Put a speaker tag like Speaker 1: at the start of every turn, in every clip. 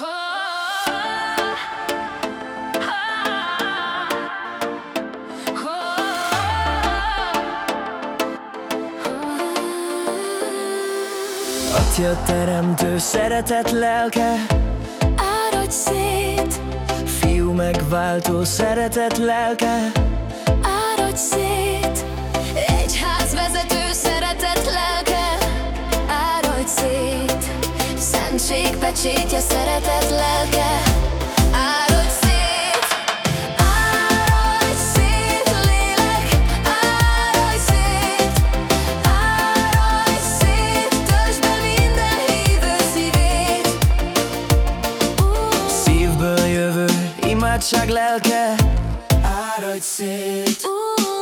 Speaker 1: Atya teremtő szeretet lelke.
Speaker 2: Áradj szét.
Speaker 1: Fiú megváltó szeretet lelke.
Speaker 2: Áradj szét Szentség pecsétje szeretet lelke. Áradj szét Áradj szét lélek. Áradj szét Áradj szét Töltsd be minden hívő szívét.
Speaker 1: Szívből jövő imádság lelke. Áradj szét.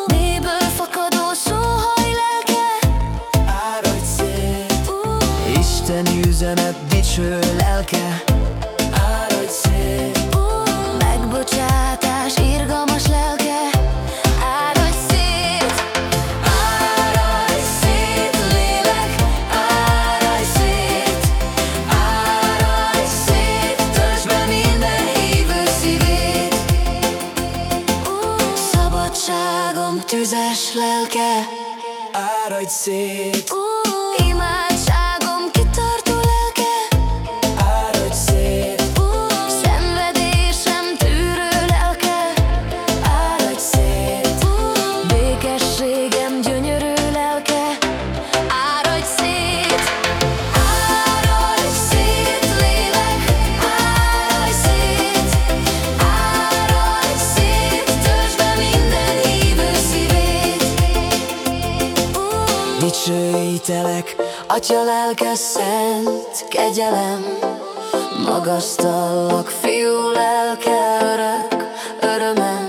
Speaker 2: Mélyből fakadó sóhaj lelke.
Speaker 1: Áradj szét. Isteni üzenet dicső lelke Áradj szét.
Speaker 2: Megbocsátás irgalmas lelke Áradj szét. Áradj szét lélek Áradj szét. Áradj szét Töltsd be minden hívő szívét. Szabadságom tüzes lelke
Speaker 1: Áradj szét.
Speaker 2: Imádságom
Speaker 1: Dicsőítelek,
Speaker 2: Atya lelke szent kegyelem. Magasztallak, fiú lelke örök örömem.